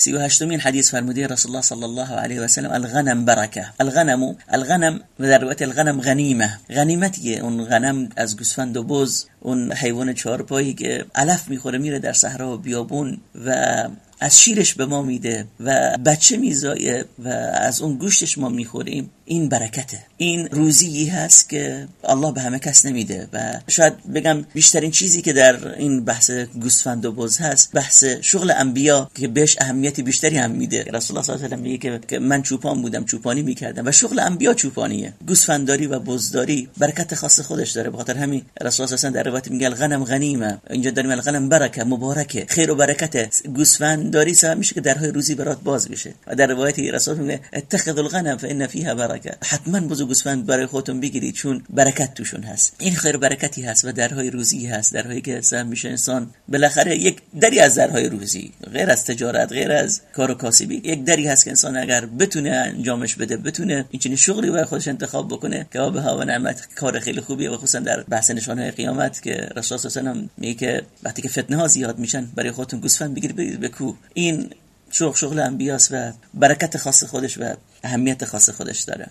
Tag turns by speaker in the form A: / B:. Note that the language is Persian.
A: 38 مین حدیث فرموده رسول الله صلی الله علیه و الغنم برکه. الغنم الغنم در روایت الغنم غنیمه. غنیمتیه. اون غنم از گوسفند و بز اون حیوان چهارپایی که علف می‌خوره میره در صحرا و بیابون و از شیرش به ما میده و بچه میزایه و از اون گوشتش ما می‌خوریم. این برکته. این روزی هست که الله به همه کس نمیده و شاید بگم بیشترین چیزی که در این بحث گوسفند و بز هست بحث شغل انبیا که بهش اهمیت بیشتری هم میده. رسول الله صلی الله علیه و میگه که من چوپان بودم چوپانی می‌کردم و شغل انبیا چوپانیه. گوسفندداری و بزداری برکت خاص خودش داره. بخاطر همین رسول الله صلی در روایت میگه غنم غنیمه. اینجا داریم الغنم برکه مبارکه خیر و برکت. گوسفندداری سبب میشه که درهای روزی برات باز بشه. و در روایتی رسول میگه اتخذ الغنم فان فيها برکه حتما بزو گوسفند برای خودتون بگیرید چون برکت توشون هست. این خیر برکتی هست و درهای روزی هست درهایی که سبب میشه انسان بالاخره یک دری از درهای روزی غیر از تجارت غیر از کار و کاسبی یک دری هست که انسان اگر بتونه انجامش بده بتونه این شغلی برای خودش انتخاب بکنه که به و نعمت کار خیلی خوبیه و خصوصا در بحث نشانه قیامت که رسول صلی الله علیه و میگه وقتی که فتنه ها زیاد میشن برای خودتون گوسفند بگیرید بکو. این شغل شغل انبیاس و برکت خاص خودش و اهمیت خاص خودش داره.